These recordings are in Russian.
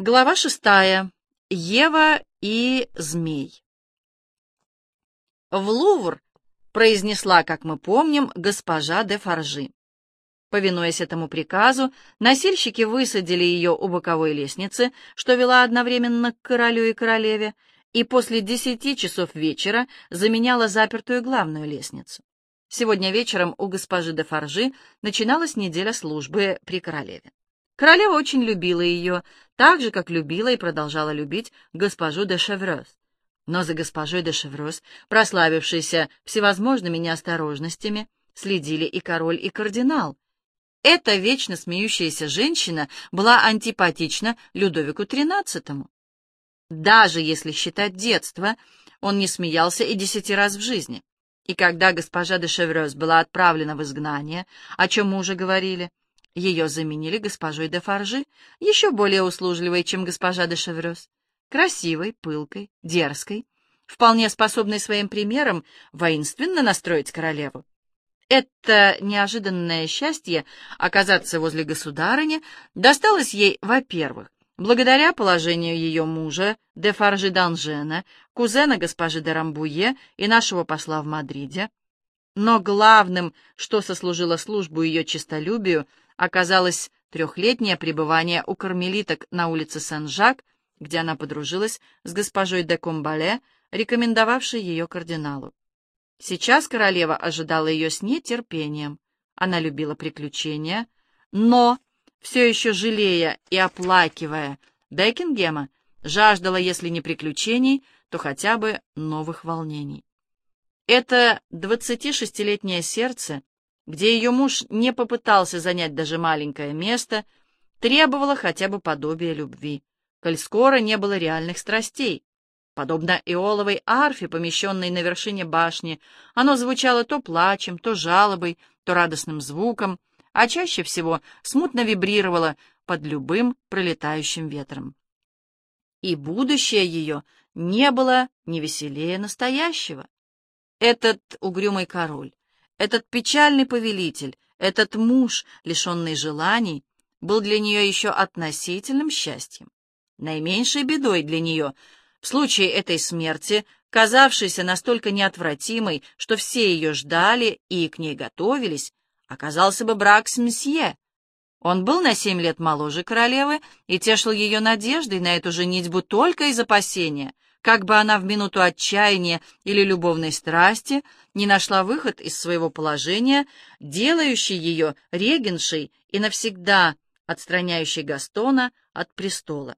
Глава шестая. Ева и змей. В Лувр произнесла, как мы помним, госпожа де Фаржи. Повинуясь этому приказу, носильщики высадили ее у боковой лестницы, что вела одновременно к королю и королеве, и после десяти часов вечера заменяла запертую главную лестницу. Сегодня вечером у госпожи де Фаржи начиналась неделя службы при королеве. Королева очень любила ее, так же, как любила и продолжала любить госпожу де Шеврёс. Но за госпожой де Шеврёс, прославившейся всевозможными неосторожностями, следили и король, и кардинал. Эта вечно смеющаяся женщина была антипатична Людовику XIII. Даже если считать детство, он не смеялся и десяти раз в жизни. И когда госпожа де Шеврёс была отправлена в изгнание, о чем мы уже говорили, ее заменили госпожой де Фаржи, еще более услужливой, чем госпожа де Шеврёс, красивой, пылкой, дерзкой, вполне способной своим примером воинственно настроить королеву. Это неожиданное счастье оказаться возле государыни досталось ей, во-первых, благодаря положению ее мужа, де Фаржи Данжена, кузена госпожи де Рамбуе и нашего посла в Мадриде, но главным, что сослужило службу ее честолюбию, оказалось трехлетнее пребывание у кармелиток на улице Сен-Жак, где она подружилась с госпожой де Комбале, рекомендовавшей ее кардиналу. Сейчас королева ожидала ее с нетерпением. Она любила приключения, но, все еще жалея и оплакивая Бекингема, жаждала, если не приключений, то хотя бы новых волнений. Это двадцатишестилетнее сердце где ее муж не попытался занять даже маленькое место, требовало хотя бы подобия любви, коль скоро не было реальных страстей. Подобно иоловой арфе, помещенной на вершине башни, оно звучало то плачем, то жалобой, то радостным звуком, а чаще всего смутно вибрировало под любым пролетающим ветром. И будущее ее не было ни веселее настоящего. Этот угрюмый король, этот печальный повелитель, этот муж, лишенный желаний, был для нее еще относительным счастьем. Наименьшей бедой для нее в случае этой смерти, казавшейся настолько неотвратимой, что все ее ждали и к ней готовились, оказался бы брак с месье. Он был на семь лет моложе королевы и тешил ее надеждой на эту женитьбу только из опасения, как бы она в минуту отчаяния или любовной страсти не нашла выход из своего положения, делающий ее регеншей и навсегда отстраняющий Гастона от престола.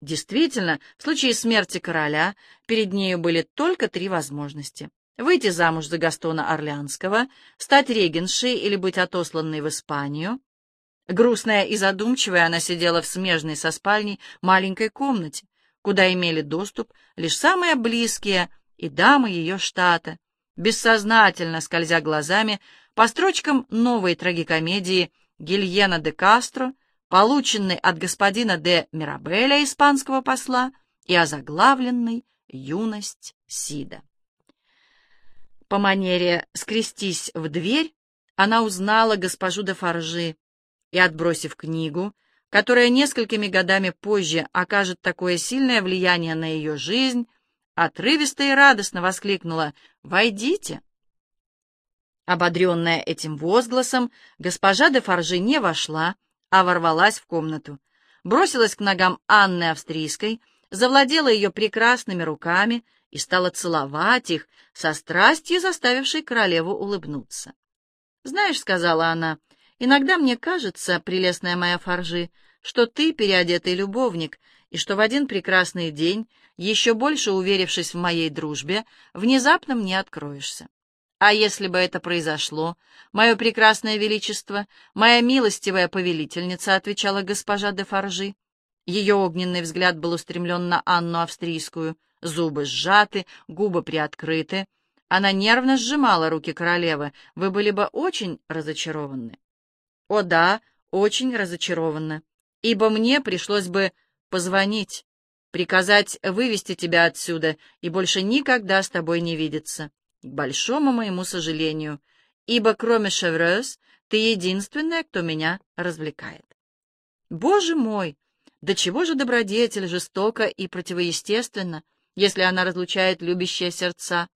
Действительно, в случае смерти короля перед нею были только три возможности. Выйти замуж за Гастона Орлеанского, стать регеншей или быть отосланной в Испанию. Грустная и задумчивая она сидела в смежной со спальней маленькой комнате, куда имели доступ лишь самые близкие и дамы ее штата, бессознательно скользя глазами по строчкам новой трагикомедии Гильена де Кастро, полученной от господина де Мирабеля, испанского посла, и озаглавленной «Юность Сида». По манере «скрестись в дверь» она узнала госпожу де Фаржи и, отбросив книгу, которая несколькими годами позже окажет такое сильное влияние на ее жизнь, отрывисто и радостно воскликнула «Войдите!». Ободренная этим возгласом, госпожа де Фаржи не вошла, а ворвалась в комнату, бросилась к ногам Анны Австрийской, завладела ее прекрасными руками и стала целовать их, со страстью заставившей королеву улыбнуться. «Знаешь, — сказала она, — иногда мне кажется, прелестная моя Фаржи, — что ты переодетый любовник, и что в один прекрасный день, еще больше уверившись в моей дружбе, внезапно мне откроешься. А если бы это произошло, мое прекрасное величество, моя милостивая повелительница, отвечала госпожа де Фаржи. Ее огненный взгляд был устремлен на Анну Австрийскую, зубы сжаты, губы приоткрыты. Она нервно сжимала руки королевы. Вы были бы очень разочарованы. О да, очень разочарованы ибо мне пришлось бы позвонить, приказать вывести тебя отсюда и больше никогда с тобой не видеться, к большому моему сожалению, ибо кроме Шеврёс ты единственная, кто меня развлекает. Боже мой! До чего же добродетель жестока и противоестественна, если она разлучает любящие сердца?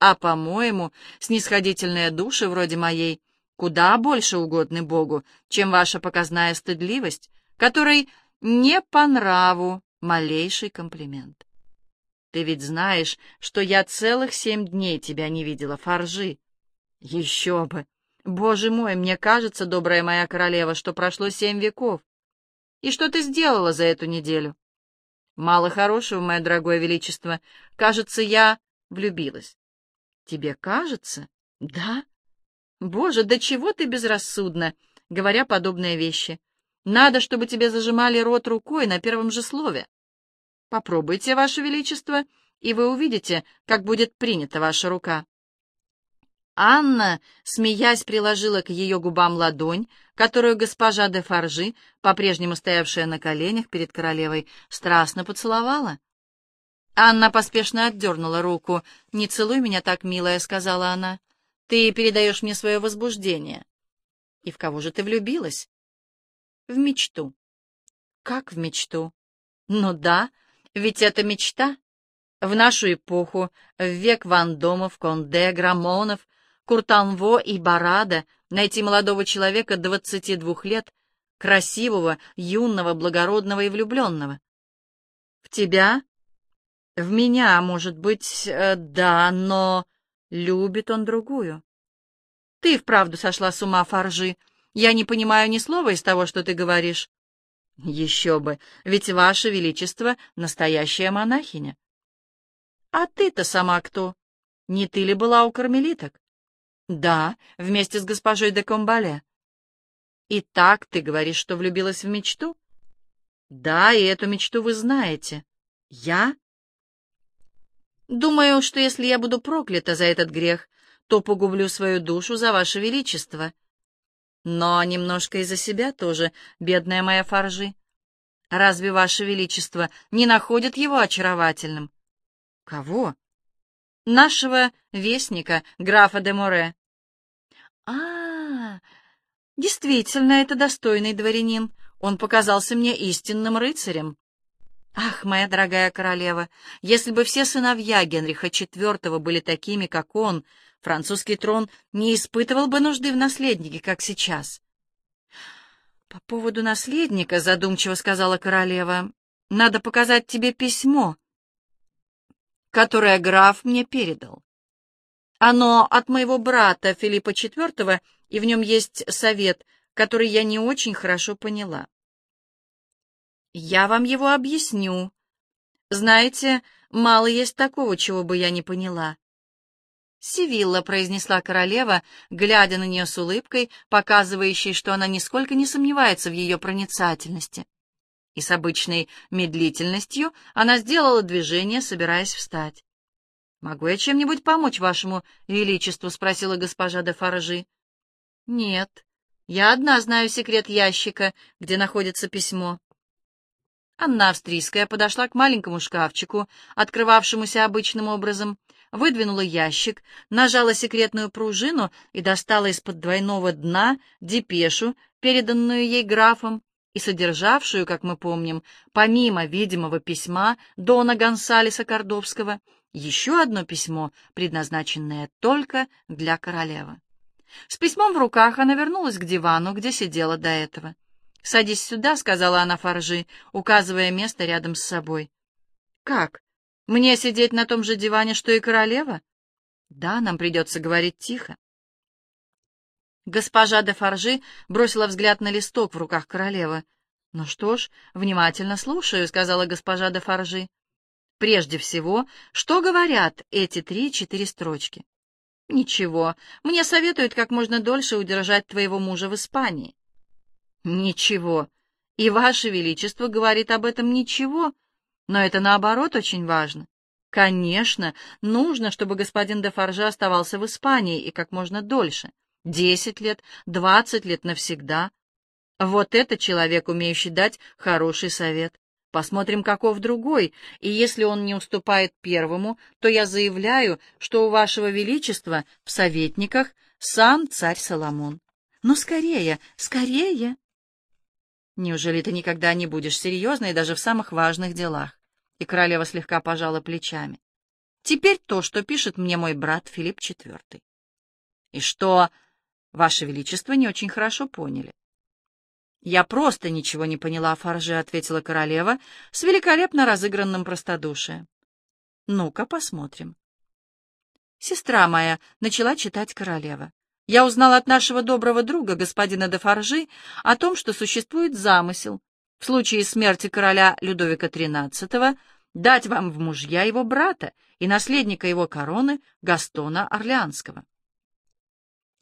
А, по-моему, снисходительные души вроде моей куда больше угодны Богу, чем ваша показная стыдливость, которой не по нраву малейший комплимент. Ты ведь знаешь, что я целых семь дней тебя не видела, Фаржи. Еще бы! Боже мой, мне кажется, добрая моя королева, что прошло семь веков. И что ты сделала за эту неделю? Мало хорошего, мое дорогое величество. Кажется, я влюбилась. Тебе кажется? Да? Боже, до чего ты безрассудна, говоря подобные вещи. Надо, чтобы тебе зажимали рот рукой на первом же слове. Попробуйте, Ваше Величество, и вы увидите, как будет принята ваша рука. Анна, смеясь, приложила к ее губам ладонь, которую госпожа де Фаржи, по-прежнему стоявшая на коленях перед королевой, страстно поцеловала. Анна поспешно отдернула руку. «Не целуй меня так, милая», — сказала она. «Ты передаешь мне свое возбуждение». «И в кого же ты влюбилась?» «В мечту». «Как в мечту?» «Ну да, ведь это мечта». В нашу эпоху, в век Вандомов, Конде, Грамонов, Куртанво и Барада найти молодого человека 22 лет, красивого, юного, благородного и влюбленного. В тебя? В меня, может быть, э, да, но любит он другую. Ты вправду сошла с ума, Фаржи. Я не понимаю ни слова из того, что ты говоришь. Еще бы, ведь Ваше Величество — настоящая монахиня. А ты-то сама кто? Не ты ли была у кармелиток? Да, вместе с госпожой де Комбале. И так ты говоришь, что влюбилась в мечту? Да, и эту мечту вы знаете. Я? Думаю, что если я буду проклята за этот грех, то погублю свою душу за ваше величество. Но немножко и за себя тоже, бедная моя Фаржи. Разве ваше величество не находит его очаровательным? Кого? Нашего вестника, графа де Море. А, действительно, это достойный дворянин. Он показался мне истинным рыцарем. Ах, моя дорогая королева, если бы все сыновья Генриха IV были такими, как он, французский трон не испытывал бы нужды в наследнике, как сейчас. По поводу наследника, задумчиво сказала королева, надо показать тебе письмо, которое граф мне передал. Оно от моего брата Филиппа IV, и в нем есть совет, который я не очень хорошо поняла. Я вам его объясню. Знаете, мало есть такого, чего бы я не поняла. «Сивилла», — произнесла королева, глядя на нее с улыбкой, показывающей, что она нисколько не сомневается в ее проницательности. И с обычной медлительностью она сделала движение, собираясь встать. «Могу я чем-нибудь помочь вашему величеству?» — спросила госпожа де Фаржи. «Нет, я одна знаю секрет ящика, где находится письмо». Анна Австрийская подошла к маленькому шкафчику, открывавшемуся обычным образом, выдвинула ящик, нажала секретную пружину и достала из-под двойного дна депешу, переданную ей графом, и содержавшую, как мы помним, помимо видимого письма Дона Гонсалеса Кордовского, еще одно письмо, предназначенное только для королевы. С письмом в руках она вернулась к дивану, где сидела до этого. «Садись сюда», — сказала она Фаржи, указывая место рядом с собой. «Как? Мне сидеть на том же диване, что и королева?» «Да, нам придется говорить тихо». Госпожа де Фаржи бросила взгляд на листок в руках королевы. «Ну что ж, внимательно слушаю», — сказала госпожа де Фаржи. Прежде всего, что говорят эти три-четыре строчки? Ничего, мне советуют как можно дольше удержать твоего мужа в Испании. Ничего. И Ваше Величество говорит об этом ничего, но это наоборот очень важно. Конечно, нужно, чтобы господин де Фарже оставался в Испании и как можно дольше. Десять лет, двадцать лет навсегда. Вот это человек, умеющий дать хороший совет. Посмотрим, каков другой, и если он не уступает первому, то я заявляю, что у вашего величества в советниках сам царь Соломон. Ну, скорее, скорее!» Неужели ты никогда не будешь серьезной даже в самых важных делах? И королева слегка пожала плечами. Теперь то, что пишет мне мой брат Филипп IV. И что, Ваше Величество, не очень хорошо поняли. «Я просто ничего не поняла, Фарже», — ответила королева с великолепно разыгранным простодушием. «Ну-ка, посмотрим». «Сестра моя», — начала читать королева, — «я узнала от нашего доброго друга, господина де Фаржи, о том, что существует замысел в случае смерти короля Людовика XIII дать вам в мужья его брата и наследника его короны Гастона Орлеанского».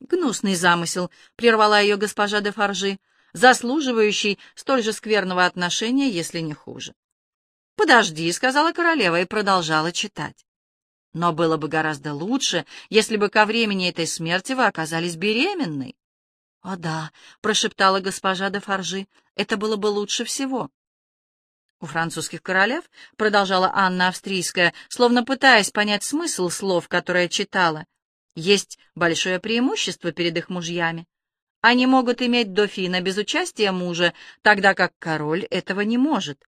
«Гнусный замысел», — прервала ее госпожа де Фаржи, — заслуживающий столь же скверного отношения, если не хуже. «Подожди», — сказала королева и продолжала читать. «Но было бы гораздо лучше, если бы ко времени этой смерти вы оказались беременной». «О да», — прошептала госпожа де Фаржи, — «это было бы лучше всего». У французских королев, продолжала Анна Австрийская, словно пытаясь понять смысл слов, которые читала, есть большое преимущество перед их мужьями. Они могут иметь дофина без участия мужа, тогда как король этого не может.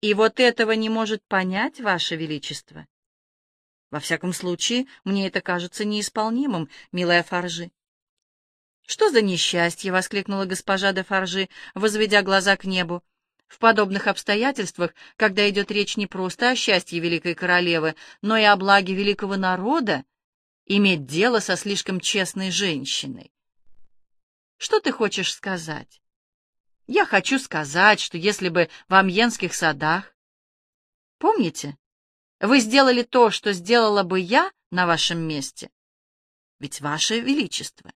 И вот этого не может понять, Ваше Величество. Во всяком случае, мне это кажется неисполнимым, милая Фаржи. «Что за несчастье?» — воскликнула госпожа де Фаржи, возведя глаза к небу. В подобных обстоятельствах, когда идет речь не просто о счастье великой королевы, но и о благе великого народа, иметь дело со слишком честной женщиной. Что ты хочешь сказать? Я хочу сказать, что если бы в Амьенских садах... Помните, вы сделали то, что сделала бы я на вашем месте? Ведь ваше величество.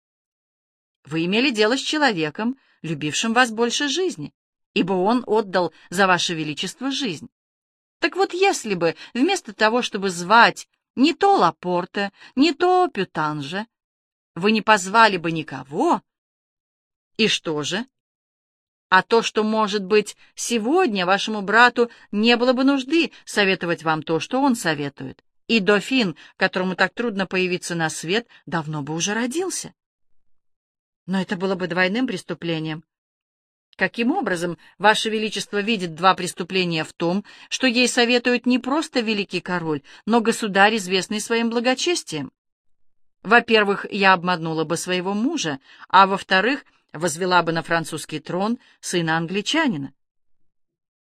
Вы имели дело с человеком, любившим вас больше жизни, ибо он отдал за ваше величество жизнь. Так вот, если бы вместо того, чтобы звать не то Лапорта, не то Пютанжа, вы не позвали бы никого, и что же? А то, что, может быть, сегодня вашему брату не было бы нужды советовать вам то, что он советует. И дофин, которому так трудно появиться на свет, давно бы уже родился. Но это было бы двойным преступлением. Каким образом Ваше Величество видит два преступления в том, что ей советует не просто великий король, но государь, известный своим благочестием? Во-первых, я обманула бы своего мужа, а во-вторых, возвела бы на французский трон сына англичанина.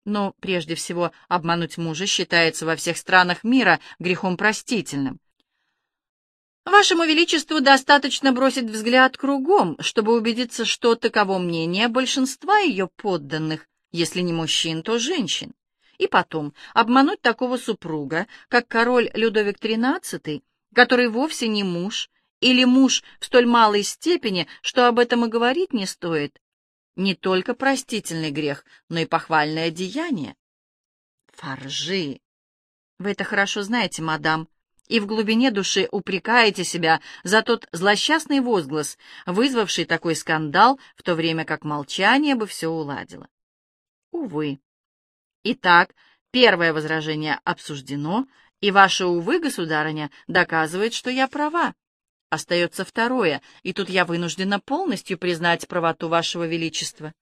Но прежде всего обмануть мужа считается во всех странах мира грехом простительным. Вашему Величеству достаточно бросить взгляд кругом, чтобы убедиться, что таково мнение большинства ее подданных, если не мужчин, то женщин. И потом, обмануть такого супруга, как король Людовик XIII, который вовсе не муж, или муж в столь малой степени, что об этом и говорить не стоит, не только простительный грех, но и похвальное деяние. Фаржи! Вы это хорошо знаете, мадам, и в глубине души упрекаете себя за тот злосчастный возглас, вызвавший такой скандал, в то время как молчание бы все уладило. Увы. Итак, первое возражение обсуждено, и ваше «увы», государыня, доказывает, что я права. Остается второе, и тут я вынуждена полностью признать правоту вашего величества.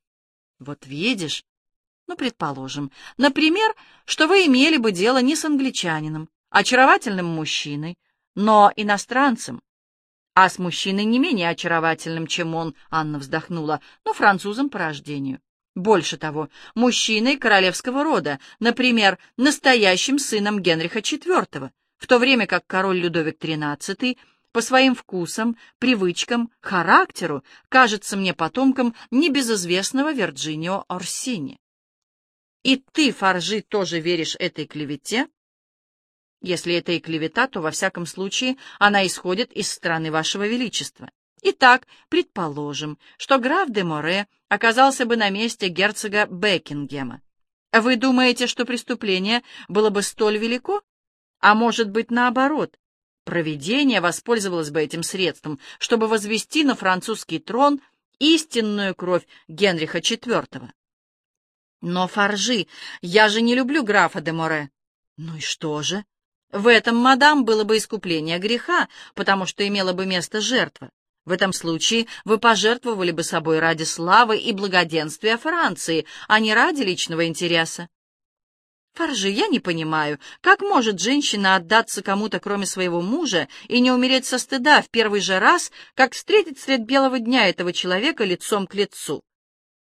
Вот видишь, ну, предположим, например, что вы имели бы дело не с англичанином, очаровательным мужчиной, но иностранцем, а с мужчиной не менее очаровательным, чем он, Анна вздохнула, но французом по рождению. Больше того, мужчиной королевского рода, например, настоящим сыном Генриха IV, в то время как король Людовик XIII по своим вкусам, привычкам, характеру кажется мне потомком небезызвестного Вирджинио Орсини. И ты, Фаржи, тоже веришь этой клевете? Если это и клевета, то во всяком случае она исходит из страны вашего величества. Итак, предположим, что граф де Море оказался бы на месте герцога Бекингема. Вы думаете, что преступление было бы столь велико? А может быть, наоборот, Провидение воспользовалось бы этим средством, чтобы возвести на французский трон истинную кровь Генриха IV. Но, Фаржи, я же не люблю графа де Море. Ну и что же? В этом, мадам, было бы искупление греха, потому что имела бы место жертва. В этом случае вы пожертвовали бы собой ради славы и благоденствия Франции, а не ради личного интереса. Фаржи, я не понимаю, как может женщина отдаться кому-то, кроме своего мужа, и не умереть со стыда в первый же раз, как встретить средь белого дня этого человека лицом к лицу?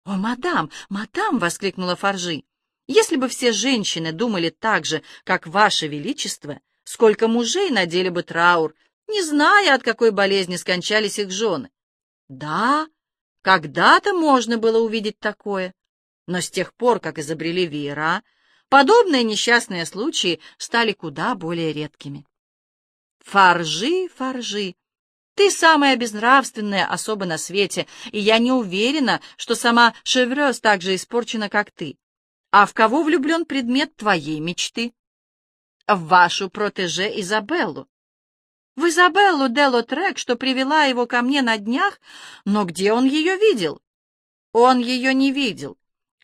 «О, мадам, мадам!» — воскликнула Фаржи. «Если бы все женщины думали так же, как ваше величество, сколько мужей надели бы траур, не зная, от какой болезни скончались их жены. Да, когда-то можно было увидеть такое, но с тех пор, как изобрели веера, подобные несчастные случаи стали куда более редкими. Фаржи, фаржи, ты самая безнравственная особа на свете, и я не уверена, что сама Шеврёс так же испорчена, как ты. А в кого влюблен предмет твоей мечты? В вашу протеже Изабеллу. В Изабеллу Дело Трек, что привела его ко мне на днях, но где он ее видел? Он ее не видел.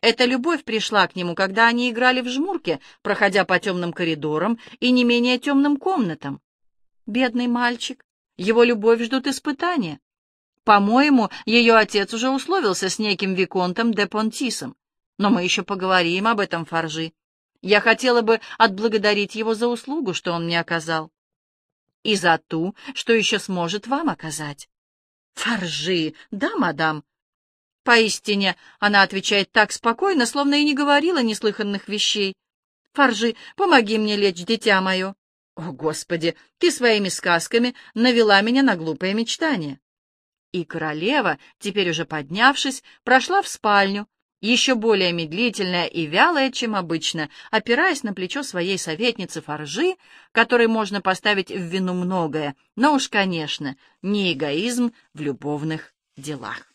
Эта любовь пришла к нему, когда они играли в жмурке, проходя по темным коридорам и не менее темным комнатам. Бедный мальчик, его любовь ждут испытания. По-моему, ее отец уже условился с неким Виконтом де Понтисом. Но мы еще поговорим об этом, Фаржи. Я хотела бы отблагодарить его за услугу, что он мне оказал. И за ту, что еще сможет вам оказать. Фаржи, да, мадам? Поистине, она отвечает так спокойно, словно и не говорила неслыханных вещей. «Фаржи, помоги мне лечь, дитя мое!» «О, Господи, ты своими сказками навела меня на глупые мечтания!» И королева, теперь уже поднявшись, прошла в спальню, еще более медлительная и вялая, чем обычно, опираясь на плечо своей советницы Фаржи, которой можно поставить в вину многое, но уж, конечно, не эгоизм в любовных делах.